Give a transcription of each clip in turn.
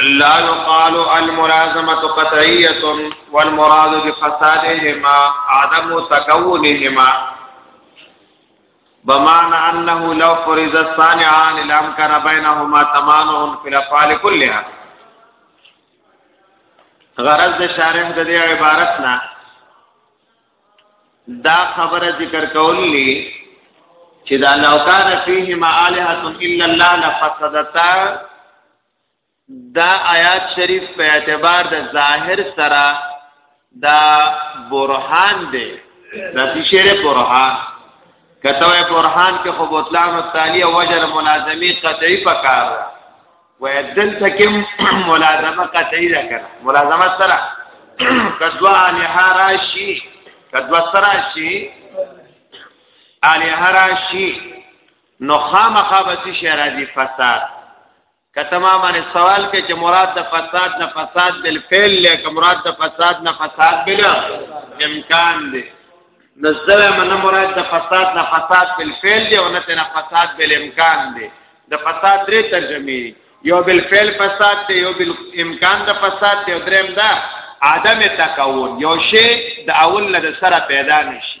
لا يقال الملازمة قطعية والمراد بفسادهما عدم تكونهما بمعنى أنه لو فرز الصانعان لأمكن بينهما تمانع في الأفعال كلها غرض د شارح د دې عبارت نه دا خبره ذکر کولی چې دا لو کان فیه ما الہۃ الا الله لفسدتا دا آیات شریف په اعتبار د ظاهر سره دا برهان دی دا شعر برهان کته وای برهان کې خو بوتلان او تعالی او وجر ملازمی قطعی پکار وای دل تکم ملازمه قطعی دا کړه ملازمه سره کدوا لهراشی کدوا سره شي الهراشی نو خامخابتی شعر دی فساد کته ما باندې سوال کې چې مراد د فساد نه فساد بل فعل لکه مراد د فساد نه فساد بل امکان دی نزل من مراد د فساد نه فساد بل فعل دی او نه تنه فساد بل امکان دی د فساد درې ترجمه یو بل فعل فساد دی یو بل امکان د فساد دی او دریم دا عدم تکون یو شی د اول نه سره پیدا نشي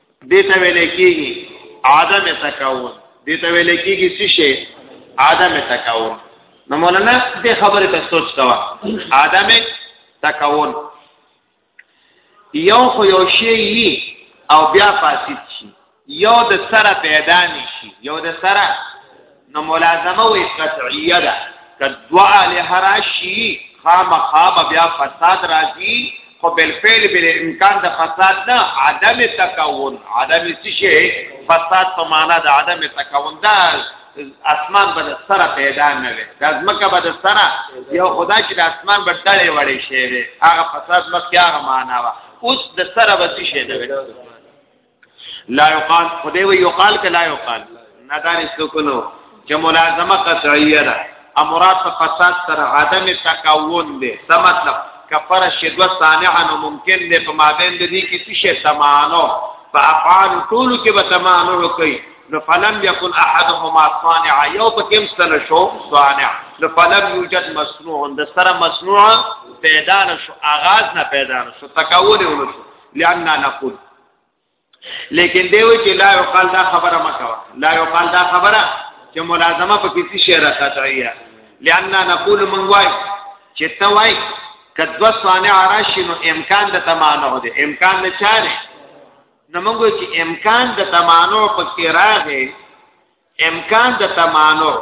دې ته ویل کېږي عدم تکون دې ته ویل کېږي څه شي عدم تکون نو مولانا دې خبره ته سوچ کوا عدم تکون یو خو یو شی او بیا فاسد شي یو د سره پیدا نشي یو د سره نو ملازمه وی قطعیه ده کدوا لهراشی خامخاب بیا فساد راځي خو بل فعل بل امکان د فساد نه عدم تکون عدم شي فساد په معنا د عدم تکون دا اسمان به سره پیدا نه وي د ځمکه به سره یو خدا چې د اسمان به ډړې وړې شي هغه فساد مخکې هغه معنا وا اوس د سره به شي نه وي لا یقال خدای وی یقال ک لا یقال ندار سکونو چې ملازمه قطعیه ده امرات په فساد سره عدم تکون دی څه مطلب کفر شدو صانعا ممکن دی په مابین د دې کې څه شی سمانو په افعال ټول کې به سمانو کوي نو فلم یکن احدهما صانع یو په کوم سره شو صانع نو فلم یوجد مصنوع د سره مصنوع پیدا نشو آغاز نه پیدا نشو تکول ونشو لئن نقول لیکن دی وی چې لا یقال دا خبره مکو لا یقال دا خبره چې ملازمه په کسی شی را قطعیه لئن نقول من وای چې ته وای کدو صانع راشي نو امکان د تمانو دی امکان نه چاره نو موږ چې امکان د تمانو په کې راغی امکان د تمانو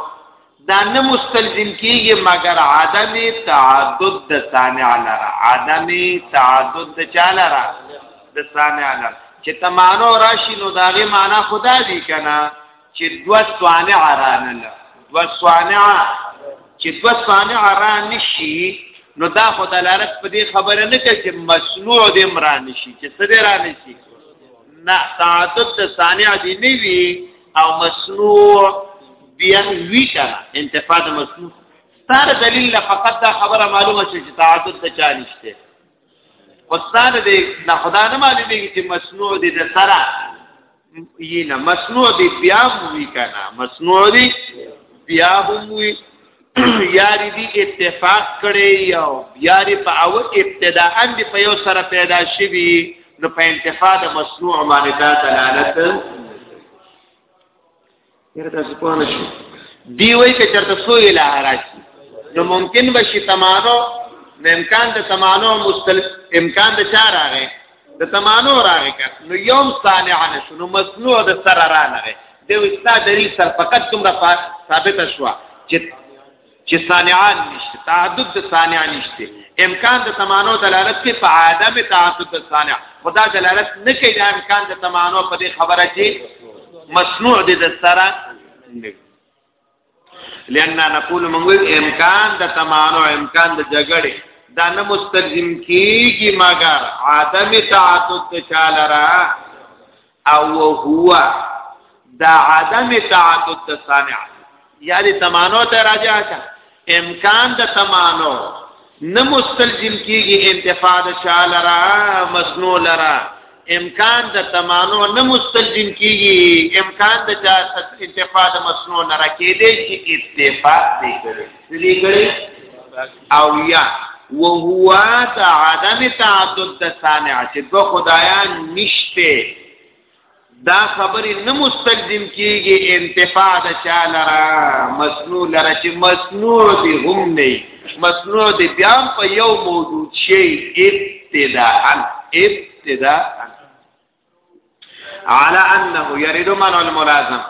دا نه مستلزم کیږي مگر عدم تعدد د سامع لره عدم تعدد د چا لره د سامع لره چې تمانو راشي نو داغه معنا خدا دی کنه چې دو سوانع رانل دو سوانع چې دو سوانع ران نشي نو دا خدا لاره په دې خبره نه کوي چې مسموع د عمران نشي چې سره ران نشي نه تعدد د سامع دی نه وی او مصنوع بیا ویشه انتفاع د مصنوع ستاره دلیل فقط دا خبره معلومه شي چې تعدد د چا نشته استاد دې نه خدا نه معلومیږي چې مصنوع دې د سره یی نه مصنوع دې بیا وی کنه مصنوع دې بیا وی یاری دی اتفاق کړي یو یاری په او ابتداء اند په یو سره پیدا شوی نو په انتفاع د مصنوع باندې دا دلالت یره تاسو په نشي دی وای چې چرته سو اله راشي نو ممکن بشي تمانو د امکان د تمانو مستل امکان د چار راغی د تمانو راغی کس نو یوم صانع نشو نو مصنوع د سر را نغی د وستا دلیل سر فقط تمره ثابت شوا چې چې صانعان نشته تعدد د صانع نشته امکان د تمانو دلالت کوي په عدم تعدد د صانع خدا دلالت نه کوي د امکان د تمانو په دې خبره چې مصنوع دي د سره نه لئن نقول موږ امکان د تمانو امکان د جګړې دا نه مستلزم کیږي مګر عدم تعدد چاله را او هو دا عدم تعدد صانع یعنی تمانو ته راځي امکان د تمانو نه مستلزم کیږي انتفاع د چا لرا مسنو لرا امکان د تمانو نه مستلزم کیږي امکان د چا انتفاع د مسنو لرا کې دې چې اتفاق دې کړي دې کړي او یا وهو د عدم تعدد د صانع چې دو خدایان نشته دا خبرې نه مستلزم کیږي انتفاع د چا لره مصنوع لره چې مصنوع دی هم نه مصنوع دی بیا په یو موجود شی ابتداءا ابتداءا على انه يريد منع الملازم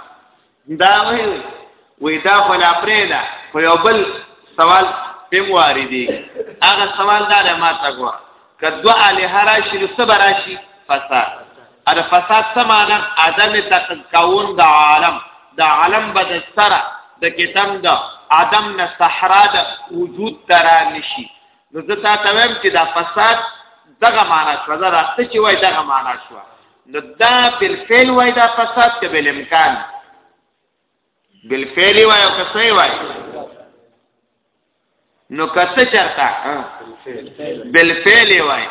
دا وای وې دا خلا پرې ده خو یو بل سوال تم واردی هغه سوال دا له ما تاګو کدو علی هراشی صبراشی فساد ار فساد سمانا عدم تقون د عالم د عالم بد سره د کتم د عدم نه صحرا د وجود ترا نشي نو زه تا ته وایم چې دا فساد دغه معنا شو دا راته چې وای دغه معنا شو نو دا بالفعل وای دا فساد ته بل امکان بالفعل وای او کسې وای نو کته چرتا بالفعل وای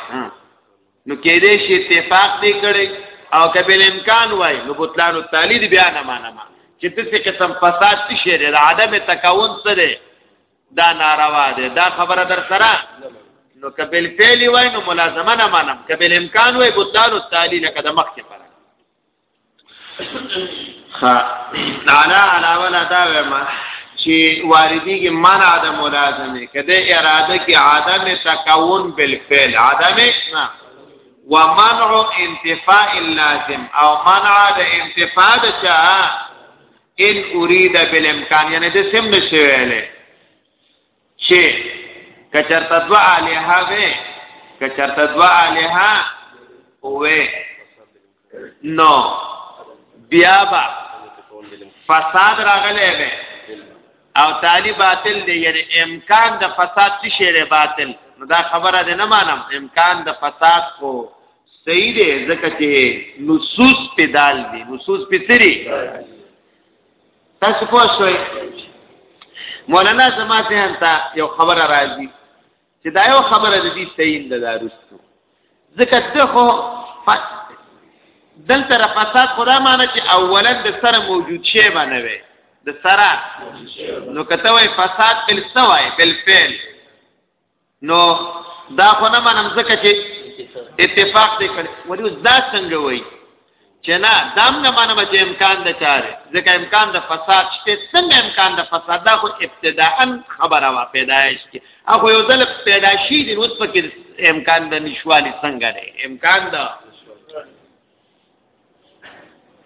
نو کې دې شي اتفاق دی کړي او کبل امکان وای نو بوتلانو تعالی دی بیا نه معنا ما چې څه قسم فساد شي د عدم تکون سره دا ناروا ده دا خبره در سره نو کبل فعلی وای نو ملازمه نه منم کبل امکان وای بطلان التالی لکه د مخکې پر خا تعالی علاوه لا دا وما چې واردی کې منع د ملازمه کده اراده کې عدم تکون بالفعل عدم نه ومنع انتفاء اللازم او منع د انتفاء د چا ان اريد بالامکان یعنی د سم نشي ویلې چې کچرته دوا الها وې کچرته دوا الها وې نو بیا با فساد راغلی وې او تعالی باطل دی یعنی امکان د فساد څه شی باطل نو دا خبره ده نه مانم امکان د فساد کو صحیح دی ځکه چې نصوص په دال دي نصوص په سری تاسو پوه شئ مولانا زما ذهن ته یو خبره راځي چې دا یو خبره د دې صحیح ده دا رسو ځکه ته خو دلته را فساد خدا معنی چې اولا د سره موجود شی باندې وي د سره نو کته وای فساد بل سوای بل فعل نو دا خو نه منم ځکه چې اتفاق دې کړ ولی اوس دا څنګه وای چې نه دام نه منم چې امکان د چاره ځکه امکان د فساد شته څنګه امکان د فساد دا خو ابتداءا خبره وا پیدایش کی اخو یو ځل پیدا شي د اوس پکې امکان د نشوالي څنګه دی امکان د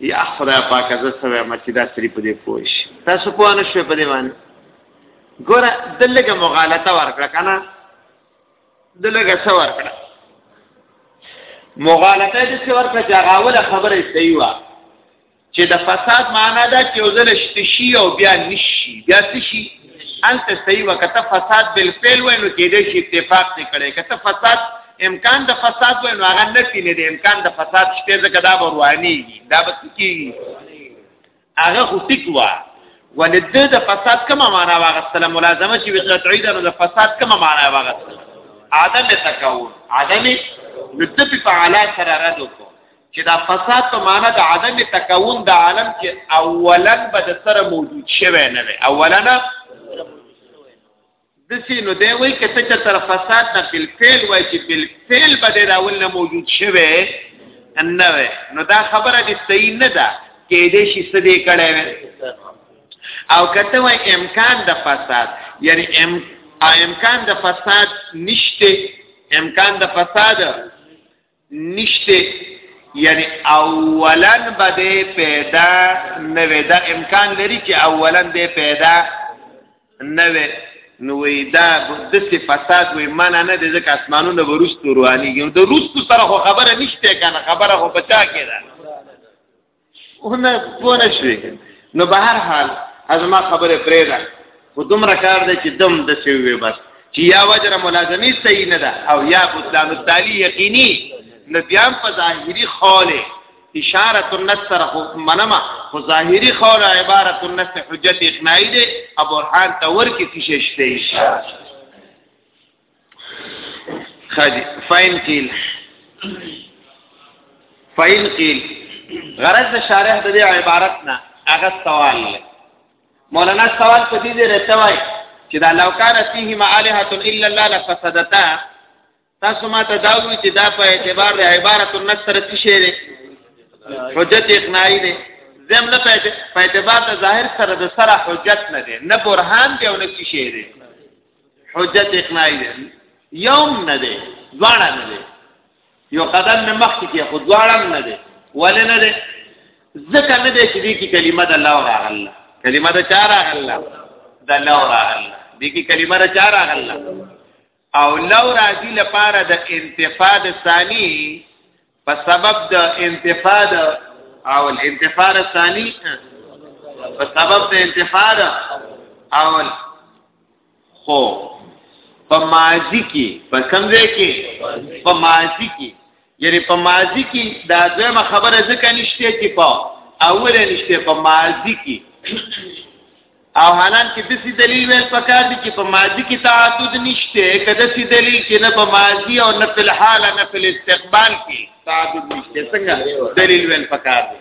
یا خدای پاک زه سوي ما چې دا سری په دې پوښ تاسو په ان شوي په دې باندې ګوره دلګه مغالطه ورکړه کنه دلګه څه ورکړه مغالطه دې څه ورکړه چې هغه خبره صحیح و چې د فساد معنا دا چې یو ځل شته شي او بیا نشي بیا څه شي انت صحیح وکته فساد بل فعل وینو کې دې شي اتفاق ته کړي کته فساد امکان د فساد وینو هغه نه تینې د امکان د فساد شته ځکه دا ورواني دا به کیږي هغه خو ټیک وا ولید د فساد کومه معنا واغستله ملازمه چې وقت عید نو د فساد کومه معنا واغستله عدم تکون عدم نتفق علی سره رد وکړو چې دا فساد په معنا د عدم تکون د عالم چې اولا به د سره موجود شوی نه وي اولا نه دسی نو دی وای کته چې تر فساد نه بل فعل وای چې بل فعل به د اول نه موجود شوی نه وي نو دا خبره دې صحیح نه ده کې دې شي سدې کړه او کته وای امکان د فساد یعنی ام امکان د فساد نشته امکان د فساد نشته یعنی اولن به د پیدا نه وي دا امکان لري چې اولن د پیدا نه وي نو وی دا د څه فساد وی من نه د ځکه اسمانونو ورستو رواني د روستو سره خو خبره نشته کنه خبره خو بچا کېده ونه پونه شوي نو به هر حال از ما خبره پرې ده خو دومره کار دی چې دم د سی وي بس چې یا وجره ملازمي صحیح نه ده او یا بطلان التالی یقیني نو بیا په ظاهري خوله اشاره النص سره منما خو ظاهري خوله عبارت النص حجت اقناعي ده ابو الحان تور کې کیشش ته اشاره خاجی فاین قیل فاین قیل غرض د شارح د دې عبارت نه هغه سوال دی مولانا سوال په دې ځای ته وایي چې دا لو کان فيه مالهه الا الله لفسدتا تاسو ما ته دا وی چې دا په اعتبار د عبارت النص سره څه شی دی حجت اقناعی دی زم نه په اعتبار د ظاهر سره د سره حجت نه دی نه برهان دی او نه څه شی دی حجت اقناعی دی یوم نه دی دواړه نه دی یو قدم مې مخکې کې خو دواړه نه دی ولې نه دی ځکه نه دی چې دې کې کلمه د الله راغله کلمه د چا راغله د الله راغله دې کې کلمه د چا راغله او لو راځي لپاره د انتفاع د ثاني په سبب د انتفاع او الانتفاع الثاني په سبب د انتفاع او خو په ماضی کې په کمزې کې په ماضی کې یعنی په ماضی کې دا ځمه خبره ځکه نشته چې په اول نشته په ماضی کې او حالان کې دسی دلیل ویل پکار دي چې په ماضی کې تعدد نشته کده سی دلیل چې نه په ماضی او نه په حال نه په استقبال کې تعدد نشته څنګه دلیل ویل پکار دي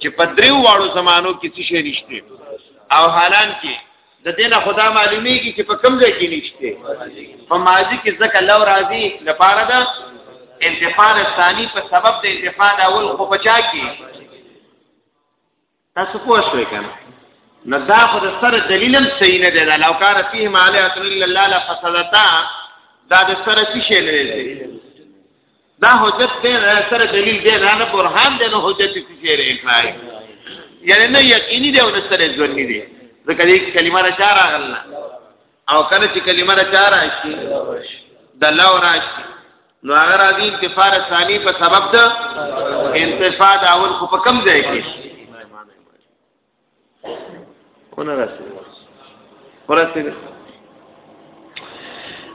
چې په دریو واړو زمانو کې څه شي نشته او حالان کې د دې نه خدا معلومیږي چې په کوم ځای کې نشته په ماضی کې ځکه لو راضي لپاره دا انتفاع ثانی په سبب د انتفاع اول خو بچا کې تاسو پوه شئ کنه نو دا خو د سره دلیلم صحیح نه دی دا لو کان فيه ما لا الا الله لا فسدتا دا د سره څه شی نه دی دا حجت دی سره دلیل دی نه برهان دی نو حجت څه شی دی کړای یعنی نه یقیني دی او نه سره ځونی دی ځکه دې کلمه را چار اغلنا او کله چې کلمه را چار راشي د لو راشي نو هغه راځي انتفاع ثانی په سبب د انتفاع د اول خو په کم ځای کې ونه راشي ورسې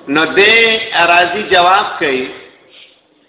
نو دې راځي جواب کوي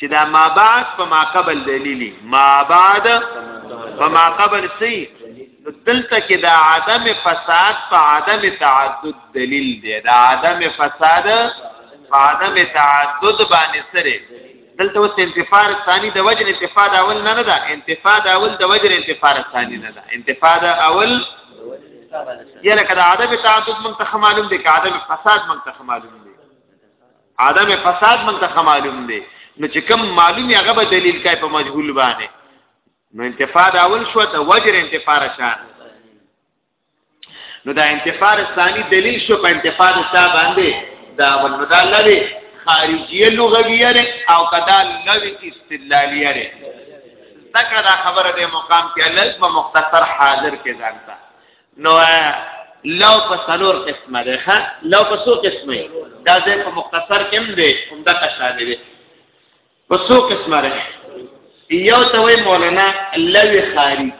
چې دا ما بعد په ما قبل دلیلی ما بعد په ما قبل سی دلته کې دا عدم فساد په عدم تعدد دلیل دی دا عدم فساد په عدم تعدد باندې سره دلته اوس انتفاع ثانی د وجه انتفاع اول نه نه ده انتفاع اول د وجه انتفاع ثانی نه ده انتفاع اول یره کدا عدم تعدد منتخ معلوم دي کدا فساد منتخ معلوم دي عدم فساد من ته معلوم دی نو چې کوم معلوم هغه به دلیل کوي په مجهول باندې نو انتفاع دا اول شو ته وجر انتفاع شان نو دا انتفاع ثانی دلیل شو په انتفاع سا باندې دا ول نو دا لری خارجیه لغویه او کدا لری استدلالیه ذکر دا خبره د مقام کې لږ په مختصر حاضر کې ځانته نو لو په سلور قسمه ده ها لو په سو قسمه دا زه په مختصر کې هم دی هم دا قشانه دی په سو قسمه ده یو ته وای مولانا لوی خاری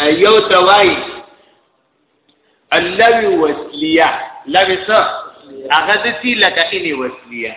یو ته وای اللوی وسلیه لوی څه هغه د سی لکه اني وسلیه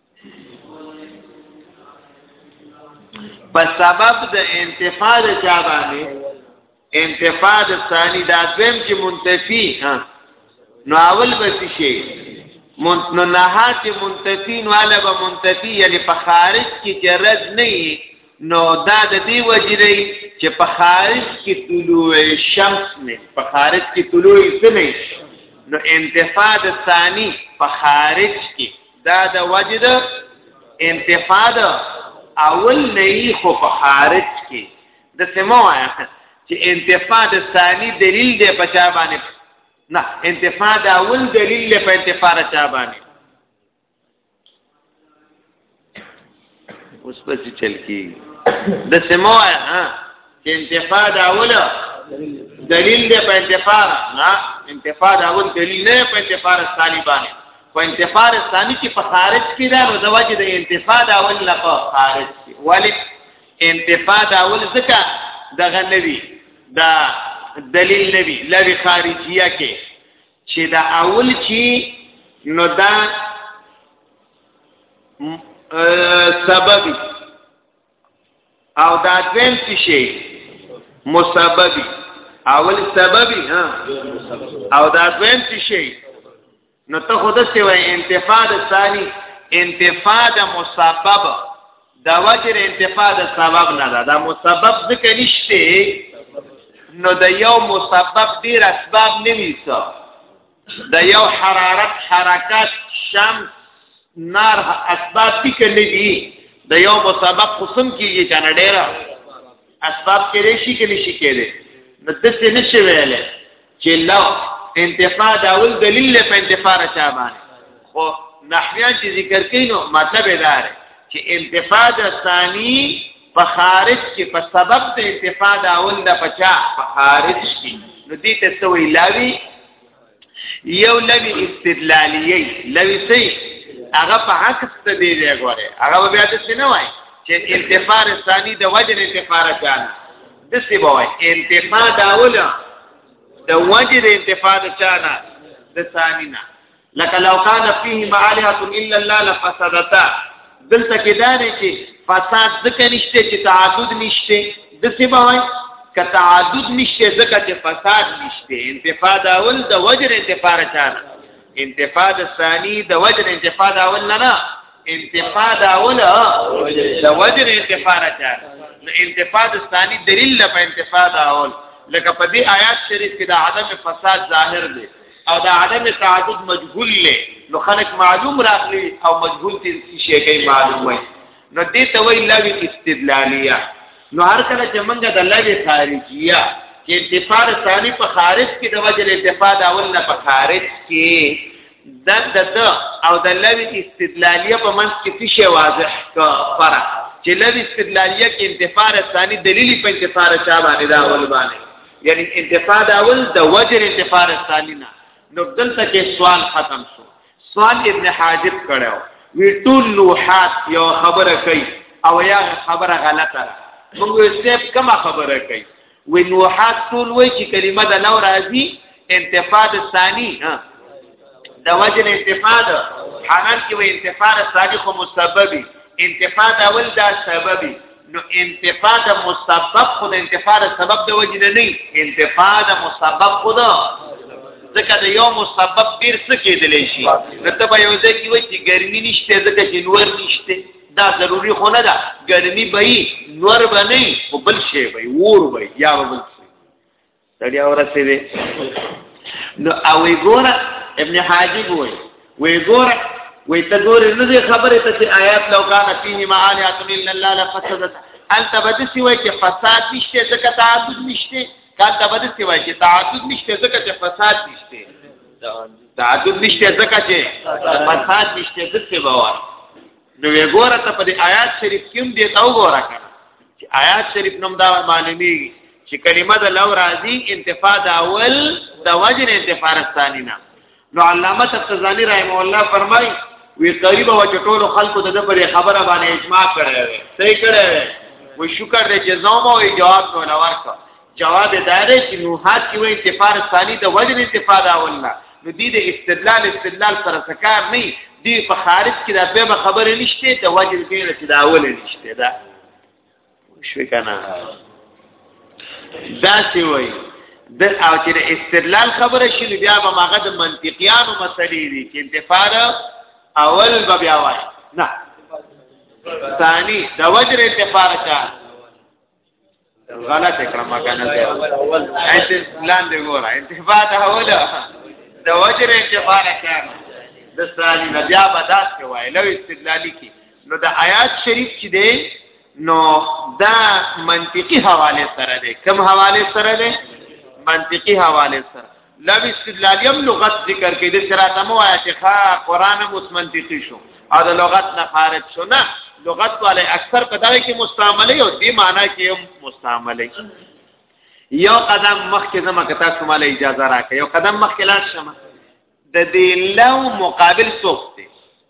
په سبب د انتفاع د چا باندې انتفاع د ثانی دا دویم چې منتفی ها نو اول به شي نو نهات منتفی نو علا به منتفی یعنی په خارج کې چې رد نه نو دا د دې وجې دی چې په خارج کې طلوع شمس نه په خارج کې طلوع څه نه نو انتفاع د ثانی په خارج کې دا د وجد انتفاد اول نه خو په خارج کې د سمو چې انتفاد ثانی دلیل دی په چا باندې نه انتفاد اول دلیل په انتفاد چا باندې اوس په څه چل کې د سمو ها چې انتفاع دا اوله دلیل دی په انتفاع نه انتفاع دا اول دلیل نه په انتفاع ثاني باندې په انتفاع ثاني کې په خارج کې دا نو د وجه د انتفاع دا اول نه په خارج کې ولی انتفاع دا اول ځکه دغه نوی دا دلیل نوی لوی خارجیه کې چې دا اول چې نو دا سببي او دا دویم څه شي مسببي اول سببي ها او دا دویم څه شي نو ته خود څه وای انتفاع د ثاني انتفاع د مسبب دا وجر انتفاع د سبب نه ده دا مسبب ځکه نشته نو د یو مسبب ډیر اسباب نوي څه د یو حرارت حرکت شمس نار اسباب دي کنه دي د یو مسبب قسم کیږي کنه ډیر اسباب کېږي شي کې نشي کېږي نو د څه نشي ویل چې لو انتفاع دا ول دلیل په انتفاع را چا باندې خو نحویان چې ذکر کینو مطلب دا دی چې انتفاع د ثانی په خارج کې په سبب د انتفاع د اول د بچا په خارج کې نو دې ته څه وی لاوی یو لوی استدلالیه لوی سي هغه په عکس ته دی غوړي هغه بیا د څه نه وای چې انتفار ثانی د وجه انتفار چان د څه بوای انتفاع داوله د وجه د انتفاع چانه د ثانی نه لکه لو کان فيه معالهه الا الله لفسدتا دلته کې دا نه چې فساد ځکه نشته چې تعدد نشته د څه بوي که تعدد نشته ځکه چې فساد نشته انتفاد اول د وجر انتفار چانه انتفاد ثانی د وجر انتفاد اول نه نه انتفاد اول د وجر انتفار چانه نو انتفاد ثانی دلیل په انتفاد اول لکه په دې آیات شریف کې د عدم فساد ظاهر دی او دا عدم تعدد مجهول لې نو خلق معلوم راغلی او مجهول دې شي کوي معلوم وي نو دې ته وی لوي استدلالیه نو هر کله چې موږ د لوي خارجیه چې انتفاع ثاني په خارج کې د وجه انتفاع د اول نه په خارج کې د د او د لوي استدلالیه په منځ کې څه شی واضح کا فرق چې لوي استدلالیه کې انتفاع ثاني دلیل په انتفاع چا باندې دا اول باندې یعنی انتفاع د اول د وجر انتفاع ثانی نه نو دلته کې سوال ختم شو سوال ابن حاجب کړو وی ټول لوحات یو خبره کوي او یا خبره غلطه ده موږ سیب کما خبره کوي وی لوحات ټول وای چې کلمه د لو راځي انتفاع ثانی ها د وجر انتفاع حالان کې وی انتفاع ثانی خو مسببي انتفاع اول دا سببي نو انتفاع د مسبب خو د انتفاع د سبب د وجې نه نه انتفاع د مسبب خو ده ځکه د یو مسبب ډیر څه کېدلی شي نو ته به یو ځای کې وایي چې ګرمي نشته ځکه چې نور نشته دا ضروری خو نه ده ګرمي به نور به نه او بل شی به ور به یا به بل سړیا ورسېدې نو او وی ګوره ابن حاجب وی وی ګوره وی ته ګوره نه دې خبره ته چې آیات لو کان فيه ما آلهات الا الله لفسدت انت بده سی وای چې فساد نشته ځکه تعدد نشته کاته بده سی وای چې تعدد نشته ځکه چې فساد نشته تعدد نشته ځکه چې فساد نشته ځکه به وای نو وی ګوره ته په دې آیات شریف کې هم دې تاو ګوره کنه چې آیات شریف نوم دا معلومیږي چې کلمه د لو راضی انتفاع د اول د وجه نه انتفاع ثانی نه نو علامه تفسیرانی رحم الله فرمای وی قریب او چټول خلکو د پر خبره باندې اجماع کړی وي صحیح کړی وي و شکر دې چې زوم او جواب نو لورکا جواب دار چې نوحات کې وایي انتفاع ثاني د وجه انتفاع دا ولا نو دې د استدلال استدلال سره سکار نه دی په خارج کې دا به خبره نشته د وجه دې چې دا اول نشته دا شوي کنه دا څه وایي د او چې د استدلال خبره شي بیا به ماغه د منطقيانو مسلې دي چې انتفاع اول به بیا وایي نه ثاني د وجه انتفاع غلط کړه مګنه دی اول ایسه پلان دی ګوره انتفاع ته اوله د وجر انتفاع کړه د سالی نه بیا بدات کوي لو استدلالی کی نو د آیات شریف چې دی نو دا منطقي حواله سره دی کوم حواله سره دی منطقي حواله سره دا به استدلالیم لغت ذکر کړي د سرات مو آیا چې ښا قران هم اوس منطقي شو او د لغت نه خارج شو نه لغت والے اکثر په دغه کې مستعمله او دې معنی کې هم مستعمله یو قدم مخکې زما که تاسو مال اجازه راکړئ یو قدم مخکې لاړ شم د دې لو مقابل سوخت دی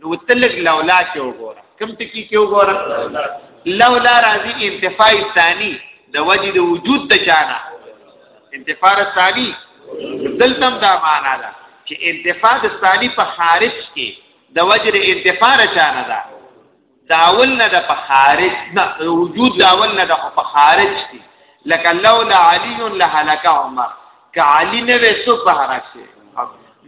نو تلګ لولا کې وګوره کم ټکی کې وګوره لولا راځي انتفاع ثانی د وجه د وجود د چانا انتفاع ثانی دلتم دا معنا ده چې انتفاع د ثانی په خارج کې د وجه د انتفاع چانا ده داول نه د په خارج نه وجود داول نه د په خارج کې لکه لولا علی لهلك عمر که علی نه وې سو په هغه شي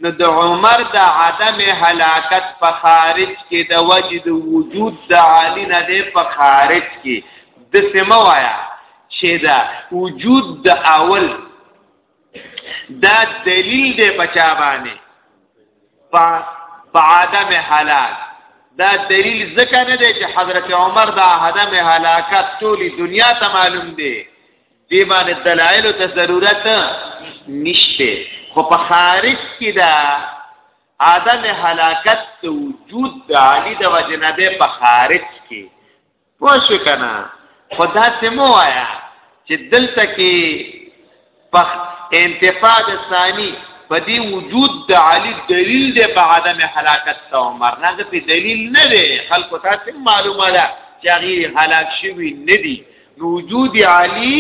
نو د عمر د عدم هلاکت په خارج کې د وجد وجود د علی نه دی په خارج کې د سمه وایا چې دا وجود د اول دا دلیل دی بچا باندې په عدم هلاک دا دلیل ځکه نه دی چې حضرت عمر دا عدم هلاکت ټولي دنیا ته معلوم دی دی باندې دلایل ته ضرورت نشته خو په خارج کې دا عدم هلاکت ته وجود د علی د وجنه ده په خارج کې پوښ کنا خدا ته مو آیا چې دلته کې په انتفاع د ثانی په دې وجود د علی دلیل دی په عدم هلاکت ته عمر نه په دلیل نه دی خلکو ته معلومه ده چې هغه هلاک شوی نه دی نو وجود علی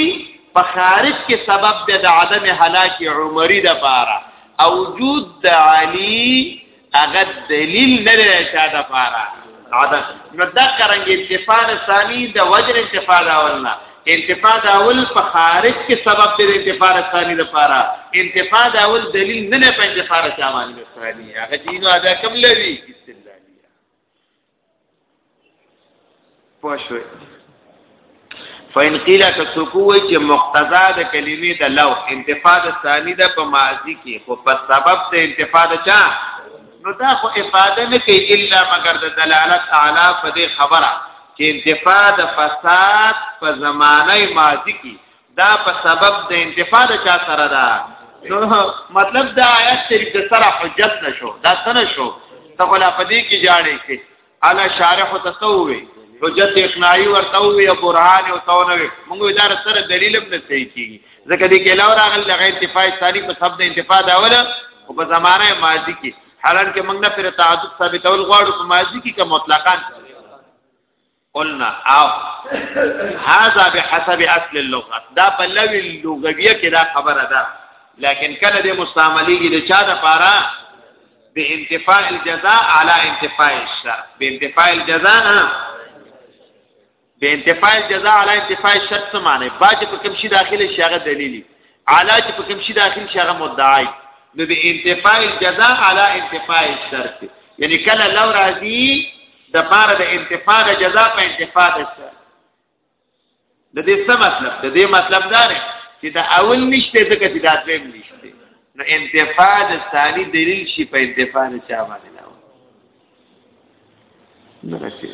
په خارج کې سبب دی د عدم هلاک عمری د پاره او وجود د علی هغه دلیل نه دی چا د پاره عدم نو دا کرانګي اتفاق ثانی د وجر انتفاع اولنا انتفاع اول په خارج کې سبب دی د انتفاع ثانی د پاره انتفاع اول دلیل نه نه په انتفاع ثانی هغه دینو ادا کوم لوي پښوی فین قیل کسوکو وی چې مقتضا د کلمې د لو انتفاع د ثانی ده په ماضی کې خو په سبب د انتفاع د چا نو دا خو افاده نه کوي الا مگر د دلالت تعالی په دې خبره چې انتفاع د فساد په زمانه ماضی کې دا په سبب د انتفاع د چا سره ده نو مطلب دا آیات شریف د سره حجت نشو دا څنګه شو ته خلا پدې کې جاړې کې الا شارح تسوي حجت اقناعي ورته وي برهان او تونوي موږ اداره سره دلیل هم نه صحیح کیږي ځکه دې کې علاوه راغل لغه انتفاع ثاني په سبب د انتفاع دا ولا او په زمانه ماضي کې حالانکه موږ نه پر تعدد ثابتول غواړو په ماضي کې کوم مطلقاً قلنا او هذا بحسب اصل اللغه دا په لوی لغویه کې دا خبره ده لیکن کله د مستعملېږي د چا د پاره به انتفاع الجزاء على انتفاع الشر به انتفاع الجزاء به انتفاع الجزاء على انتفاع الشر څه معنی باج په کوم شي داخله شي هغه دلیلی علا چې په کوم شي داخل شي هغه مدعای نو به انتفاع الجزاء على انتفاع الشر یعنی کله لو راځي د پاره د انتفاع د جزاء په انتفاع ده د دې څه مطلب د دې مطلب دا دی چې دا اول نشته ځکه چې دا دویم نشته نو انتفاع د ثاني دلیل شي په انتفاع نه چا باندې نه راځي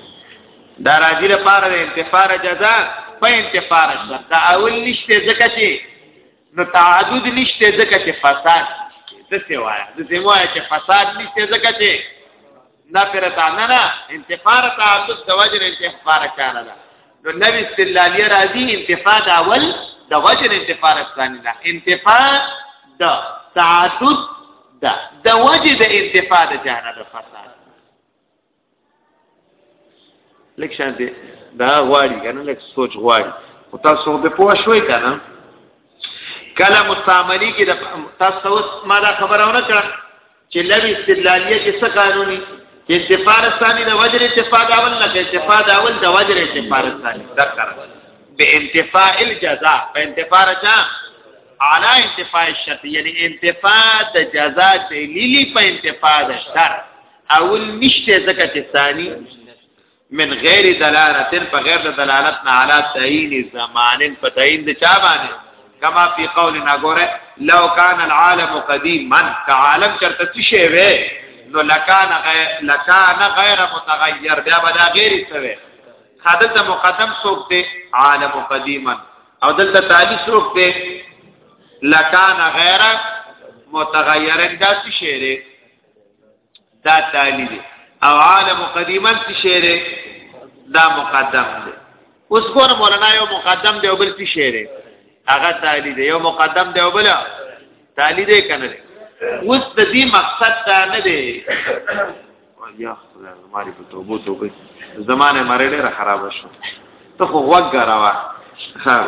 دا راځي لپاره د انتفاع جزاء په انتفاع سره دا اول نشته ځکه چې نو تعدد نشته ځکه چې فساد د څه وایي د څه وایي چې فساد نشته ځکه چې نه پرتا نه نه انتفار تعدد د وجر انتفار کار ده نو نبی استدلالیه راځي انتفاع د اول د وجر انتفار ثاني ده انتفاع د تعدد ده د وجه د انتفاع د جهنم د فساد لکه شان دې دا غواړي کنه لکه سوچ غواړي او تاسو به پوه شوي کنه کله مستعملي کې د تاسو اوس ما دا خبره ونه کړه چې لوي استدلالیه کې څه قانوني چې استفاده ثاني د وجر استفاده اول نه استفاده اول د وجر استفاده ثاني ذکر به انتفاء الجزاء په انتفاع چا على انتفاء الشرط یعنی انتفاع د جزاء دلیلی په انتفاع د شرط اول نشته ځکه چې ثاني من غیر دلالت په غیر د دلالت نه علا تعین زمان په تعین د چا باندې کما فی قول نګوره لو کان العالم قدیما کعالم چرته څه شی وې نو لکان غیر لکان غیر متغیر بیا بلا غیر څه وې حدث مقدم سوک ته عالم قدیما او دلته تعالی سوک ته لکان غیر متغیرن دا څه شی دا تالی دی او عالم قدیما څه شی دی دا مقدم دی اوس ګور مولانا یو مقدم دی او بل څه شی دی هغه تالی دی یو مقدم دی او بل تالی دی کنه اوس د دې مقصد دا نه دی یا خدای زماري په توبو توبه زمانه مړې ډېره خراب شو ته خو وګراوه ها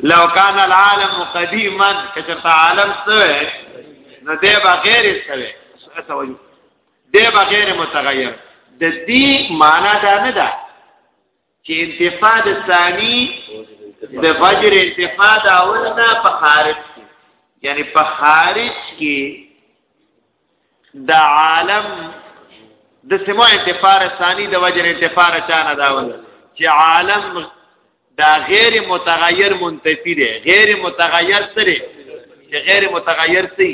لو کان العالم قدیما کچرتا عالم سوی نو دی بغیر سوی سوی دی بغیر متغیر د دې معنا دا نه ده چې انتفاع د ثانی د فجر انتفاع دا ولنه په خارج کې یعنی په خارج کې د عالم د سمو انتفار ثانی د وجر انتفار چانه داول چې عالم دا غیر متغیر منتفی دی غیر متغیر سره چې غیر متغیر سی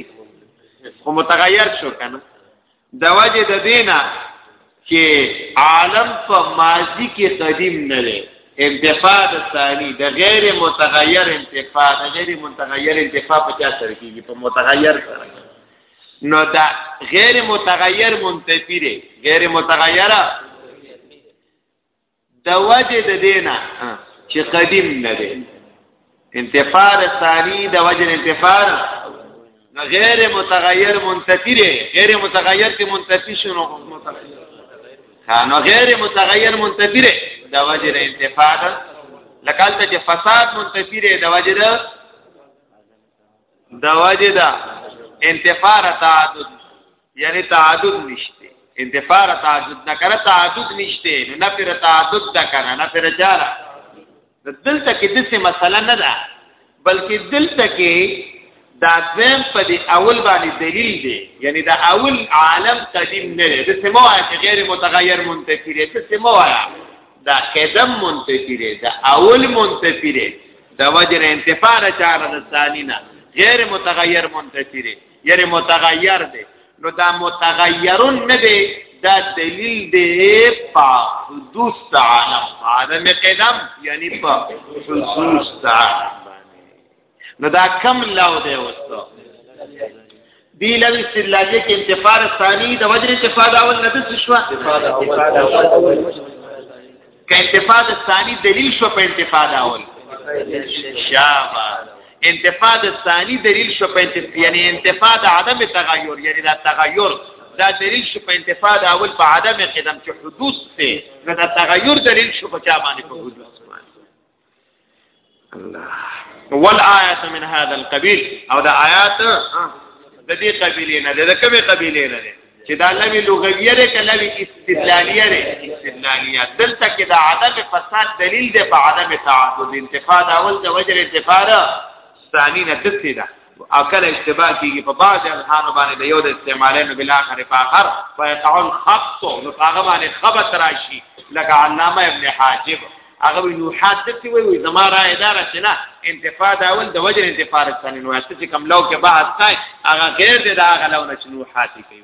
خو متغیر شو کنه د وجه د دینه چې عالم په ماضی کې قدیم نه دی انتفاع د ثانی د غیر متغیر انتفاع د غیر متغیر انتفاع په چا سره کیږي په متغیر سره نو دا غیر متغیر منتفی دی غیر متغیر د وجه د دینا چې قدیم نه دی انتفار ثانی د وجه انتفار غیر متغیر منتفی دی غیر متغیر کې منتفی شنو متغیر نو غیر متغیر منتفی دی د وجه انتفار لکه ته چې فساد منتفی دی د وجه د وجه دا انتفار تعدد یعنی تعدد نشته انتفار تعدد نه کړه تعدد نشته نو نه پر تعدد دا کنه نه پر جارا دلته کې د څه مسله نه ده بلکې دلته کې دا زم په دې اول باندې دلیل دی یعنی دا اول عالم قدیم نه دی د څه مو چې غیر متغیر منتفی دی د څه مو دا قدم منتفی دی دا اول منتفی دی دا وجه انتفار چاره د ثانینا غیر متغیر منتفی دی یعنی متغیر دی نو دا متغیرون نه دی دا دلیل دی په حدوث تعالی عالم قدم یعنی په حدوث تعالی نو دا کم لاو دی وستو دی لوی سلاجه کې انتفاع ثانی د وجر انتفاع اول نه د شوا که انتفاع د ثانی دلیل شو په انتفاع د اول شابه انتفاع د ثانی دلیل شو په انتفاع یعنی انتفاع د عدم تغیر یعنی دا تغیر دا دلیل شو په انتفاع د اول په عدم قدم چې حدوث ته دا تغیر دلیل شو په چا باندې په حدوث الله والآیات من هذا القبیل او دا آیات د دې قبیلې نه ده د کومې قبیلې نه ده چې دا لوي لغویه ده که لوي استدلالیه ده استدلالیه دلته کې دا عدم فساد دلیل ده په عدم تعدد انتفاع دا اول د وجر انتفاع ده ثانی نه دسته ده او کله اشتباه کیږي په بعض اذهان باندې د یو د استعمالین بل اخر په اخر فیقعون خط نو هغه باندې خبط راشي لکه علامه ابن حاجب هغه نو حادثي وي وي زما را اداره چې نه انتفاع دا ول د وجه انتفاع رسنه نو چې کوم لو کې بحث کوي هغه غیر دی دا هغه لو نه چې نو حادثي کوي